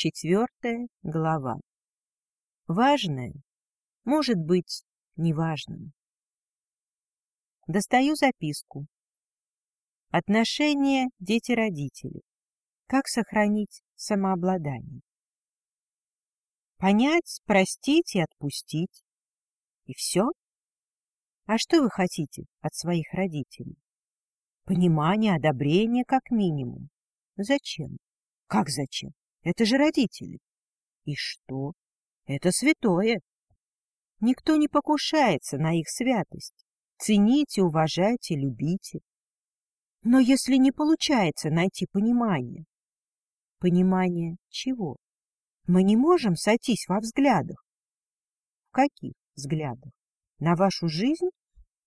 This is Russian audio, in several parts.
Четвертая глава. Важное может быть неважным. Достаю записку. Отношения дети-родители. Как сохранить самообладание? Понять, простить и отпустить. И все? А что вы хотите от своих родителей? Понимание, одобрение как минимум. Зачем? Как зачем? Это же родители. И что? Это святое. Никто не покушается на их святость. Цените, уважайте, любите. Но если не получается найти понимание, понимание чего? Мы не можем сойтись во взглядах. В каких взглядах? На вашу жизнь?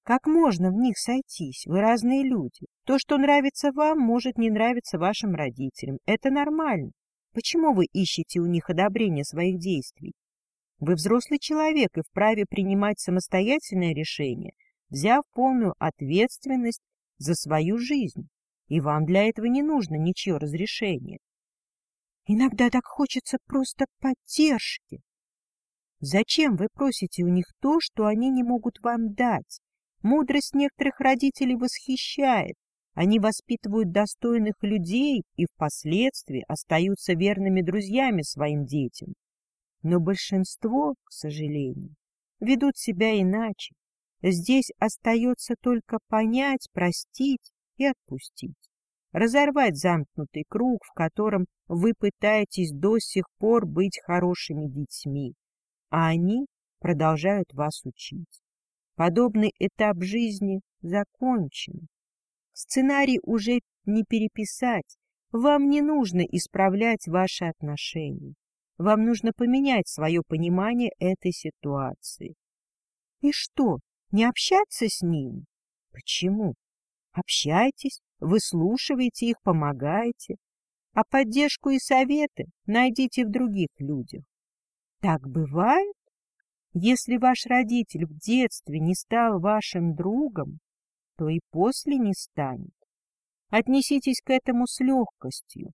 Как можно в них сойтись? Вы разные люди. То, что нравится вам, может не нравиться вашим родителям. Это нормально. Почему вы ищете у них одобрение своих действий? Вы взрослый человек и вправе принимать самостоятельное решение, взяв полную ответственность за свою жизнь, и вам для этого не нужно ничье разрешение. Иногда так хочется просто поддержки. Зачем вы просите у них то, что они не могут вам дать? Мудрость некоторых родителей восхищает. Они воспитывают достойных людей и впоследствии остаются верными друзьями своим детям. Но большинство, к сожалению, ведут себя иначе. Здесь остается только понять, простить и отпустить. Разорвать замкнутый круг, в котором вы пытаетесь до сих пор быть хорошими детьми, а они продолжают вас учить. Подобный этап жизни закончен. Сценарий уже не переписать. Вам не нужно исправлять ваши отношения. Вам нужно поменять свое понимание этой ситуации. И что, не общаться с ним? Почему? Общайтесь, выслушивайте их, помогаете. А поддержку и советы найдите в других людях. Так бывает? Если ваш родитель в детстве не стал вашим другом, то и после не станет. Отнеситесь к этому с легкостью.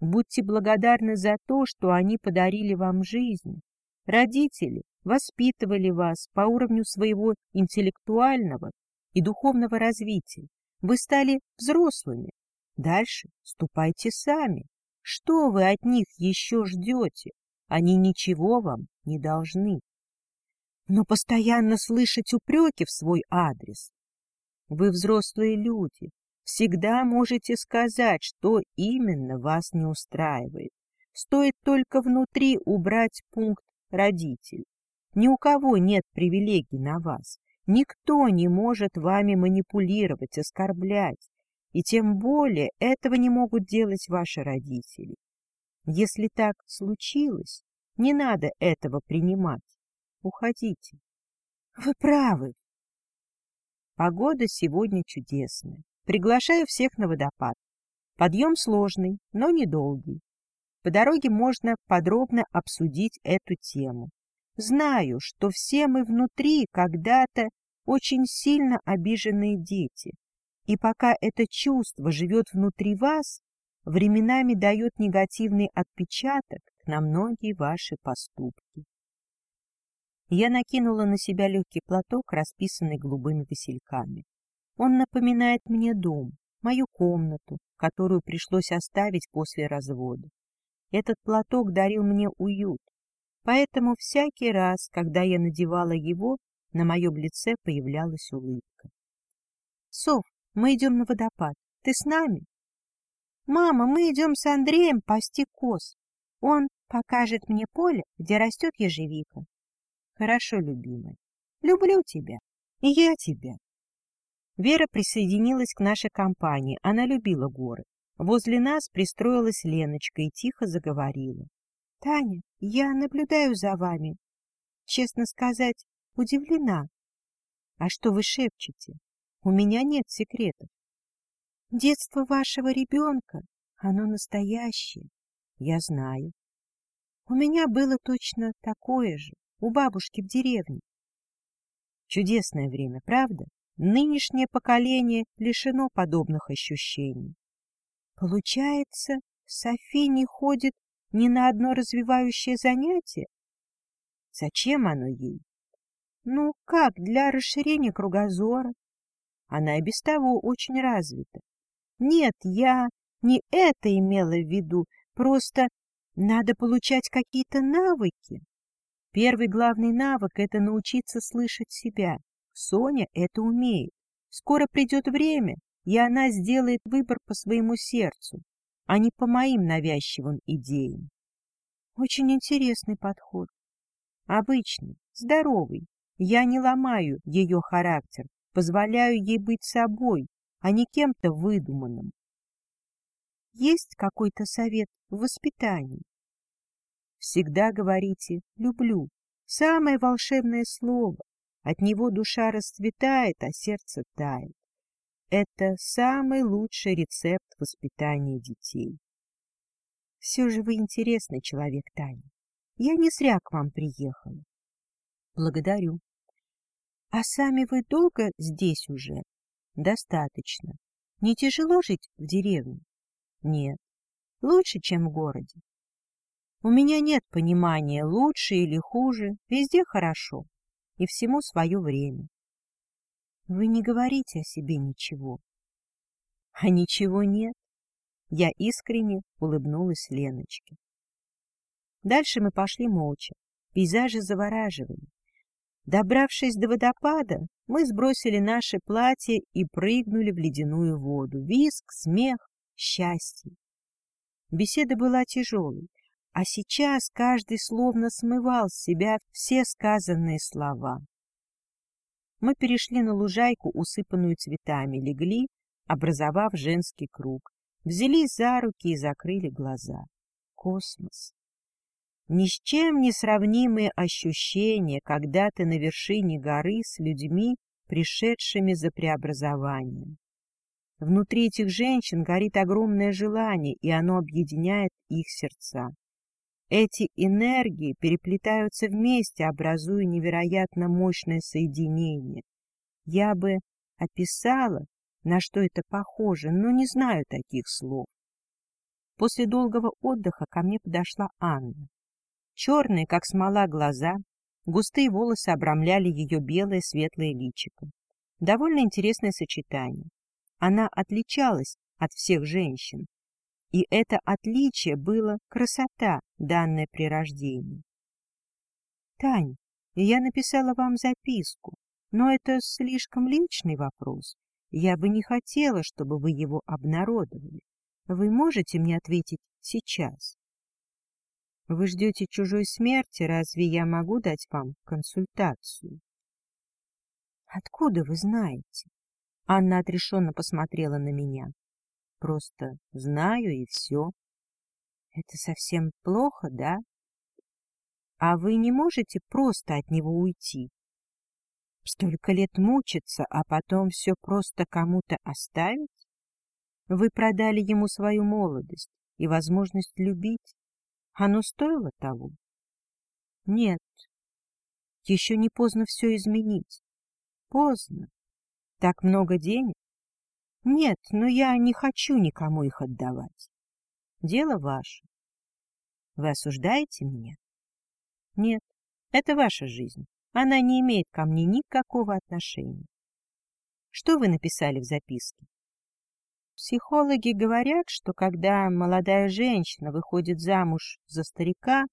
Будьте благодарны за то, что они подарили вам жизнь. Родители воспитывали вас по уровню своего интеллектуального и духовного развития. Вы стали взрослыми. Дальше ступайте сами. Что вы от них еще ждете? Они ничего вам не должны. Но постоянно слышать упреки в свой адрес. Вы взрослые люди, всегда можете сказать, что именно вас не устраивает. Стоит только внутри убрать пункт «родитель». Ни у кого нет привилегий на вас. Никто не может вами манипулировать, оскорблять. И тем более этого не могут делать ваши родители. Если так случилось, не надо этого принимать. Уходите. Вы правы. Погода сегодня чудесная. Приглашаю всех на водопад. Подъем сложный, но недолгий. По дороге можно подробно обсудить эту тему. Знаю, что все мы внутри когда-то очень сильно обиженные дети, и пока это чувство живет внутри вас, временами дает негативный отпечаток на многие ваши поступки. Я накинула на себя легкий платок, расписанный голубыми васильками. Он напоминает мне дом, мою комнату, которую пришлось оставить после развода. Этот платок дарил мне уют, поэтому всякий раз, когда я надевала его, на моем лице появлялась улыбка. — Сов, мы идем на водопад. Ты с нами? — Мама, мы идем с Андреем пасти коз. Он покажет мне поле, где растет ежевика. — Хорошо, любимая. Люблю тебя. И я тебя. Вера присоединилась к нашей компании, она любила горы. Возле нас пристроилась Леночка и тихо заговорила. — Таня, я наблюдаю за вами. Честно сказать, удивлена. — А что вы шепчете? У меня нет секретов. Детство вашего ребенка, оно настоящее. Я знаю. У меня было точно такое же, у бабушки в деревне. Чудесное время, правда? Нынешнее поколение лишено подобных ощущений. Получается, Софи не ходит ни на одно развивающее занятие? Зачем оно ей? Ну, как, для расширения кругозора. Она и без того очень развита. Нет, я не это имела в виду, просто надо получать какие-то навыки. Первый главный навык — это научиться слышать себя. Соня это умеет. Скоро придет время, и она сделает выбор по своему сердцу, а не по моим навязчивым идеям. Очень интересный подход. Обычный, здоровый. Я не ломаю ее характер, позволяю ей быть собой, а не кем-то выдуманным. Есть какой-то совет в воспитании? Всегда говорите «люблю». Самое волшебное слово. От него душа расцветает, а сердце тает. Это самый лучший рецепт воспитания детей. Все же вы интересный человек, Таня. Я не зря к вам приехала. Благодарю. А сами вы долго здесь уже? Достаточно. Не тяжело жить в деревне? Нет. Лучше, чем в городе. У меня нет понимания, лучше или хуже, везде хорошо, и всему свое время. Вы не говорите о себе ничего. А ничего нет. Я искренне улыбнулась Леночке. Дальше мы пошли молча. Пейзажи завораживали. Добравшись до водопада, мы сбросили наши платья и прыгнули в ледяную воду. Виск, смех, счастье. Беседа была тяжелой, а сейчас каждый словно смывал с себя все сказанные слова. Мы перешли на лужайку, усыпанную цветами, легли, образовав женский круг, взялись за руки и закрыли глаза. Космос. Ни с чем не сравнимые ощущения, когда ты на вершине горы с людьми, пришедшими за преобразованием. Внутри этих женщин горит огромное желание, и оно объединяет их сердца. Эти энергии переплетаются вместе, образуя невероятно мощное соединение. Я бы описала, на что это похоже, но не знаю таких слов. После долгого отдыха ко мне подошла Анна. Черные, как смола, глаза, густые волосы обрамляли ее белое светлое личико. Довольно интересное сочетание. Она отличалась от всех женщин, и это отличие было красота, данная при рождении. Тань, я написала вам записку, но это слишком личный вопрос. Я бы не хотела, чтобы вы его обнародовали. Вы можете мне ответить сейчас? Вы ждете чужой смерти, разве я могу дать вам консультацию? Откуда вы знаете? Анна отрешенно посмотрела на меня. Просто знаю и все. Это совсем плохо, да? А вы не можете просто от него уйти? Столько лет мучиться, а потом все просто кому-то оставить? Вы продали ему свою молодость и возможность любить. Оно стоило того? Нет. Еще не поздно все изменить. Поздно. Так много денег. Нет, но я не хочу никому их отдавать. Дело ваше. Вы осуждаете меня? Нет, это ваша жизнь. Она не имеет ко мне никакого отношения. Что вы написали в записке? Психологи говорят, что когда молодая женщина выходит замуж за старика,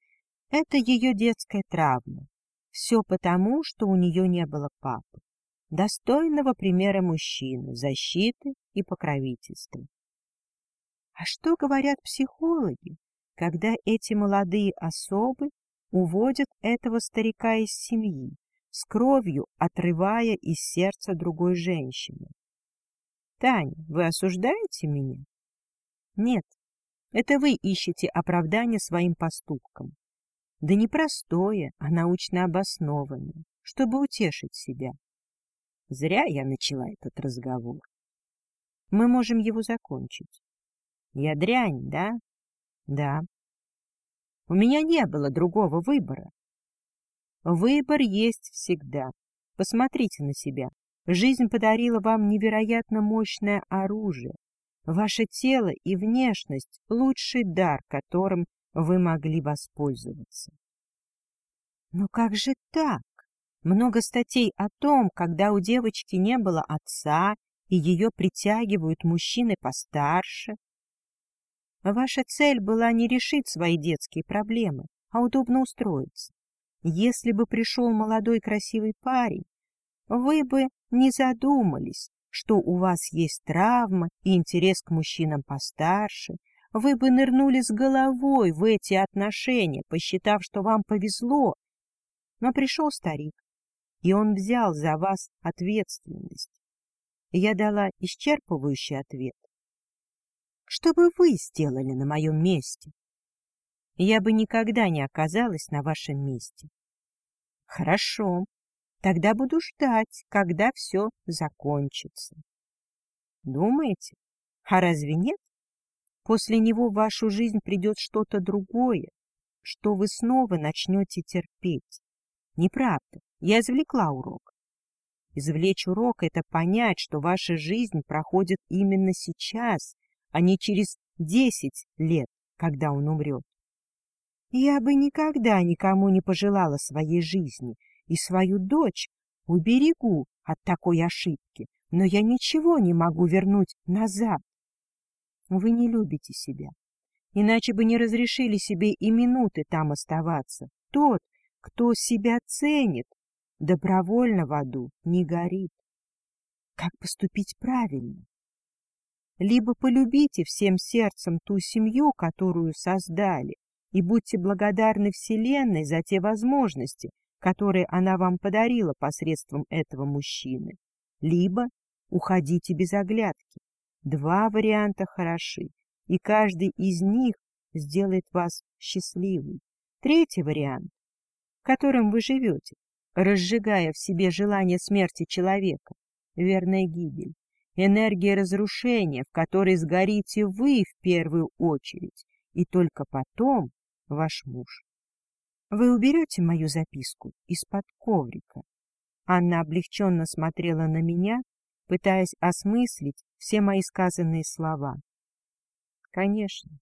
это ее детская травма. Все потому, что у нее не было папы достойного примера мужчины, защиты и покровительства. А что говорят психологи, когда эти молодые особы уводят этого старика из семьи, с кровью отрывая из сердца другой женщины? Таня, вы осуждаете меня? Нет, это вы ищете оправдание своим поступкам. Да не простое, а научно обоснованное, чтобы утешить себя. Зря я начала этот разговор. Мы можем его закончить. Я дрянь, да? Да. У меня не было другого выбора. Выбор есть всегда. Посмотрите на себя. Жизнь подарила вам невероятно мощное оружие. Ваше тело и внешность — лучший дар, которым вы могли воспользоваться. Но как же так? Много статей о том, когда у девочки не было отца, и ее притягивают мужчины постарше. Ваша цель была не решить свои детские проблемы, а удобно устроиться. Если бы пришел молодой красивый парень, вы бы не задумались, что у вас есть травма и интерес к мужчинам постарше, вы бы нырнули с головой в эти отношения, посчитав, что вам повезло. Но пришел старик, и он взял за вас ответственность. Я дала исчерпывающий ответ. Что бы вы сделали на моем месте? Я бы никогда не оказалась на вашем месте. Хорошо, тогда буду ждать, когда все закончится. Думаете? А разве нет? После него в вашу жизнь придет что-то другое, что вы снова начнете терпеть. Неправда, я извлекла урок. Извлечь урок — это понять, что ваша жизнь проходит именно сейчас, а не через десять лет, когда он умрет. Я бы никогда никому не пожелала своей жизни, и свою дочь уберегу от такой ошибки, но я ничего не могу вернуть назад. Вы не любите себя, иначе бы не разрешили себе и минуты там оставаться. Тот, кто себя ценит, добровольно в аду не горит. Как поступить правильно? Либо полюбите всем сердцем ту семью, которую создали, и будьте благодарны Вселенной за те возможности, которые она вам подарила посредством этого мужчины. Либо уходите без оглядки. Два варианта хороши, и каждый из них сделает вас счастливым. Третий вариант, которым вы живете, разжигая в себе желание смерти человека, верная гибель, энергия разрушения, в которой сгорите вы в первую очередь, и только потом ваш муж. Вы уберете мою записку из-под коврика? Анна облегченно смотрела на меня, пытаясь осмыслить все мои сказанные слова. Конечно,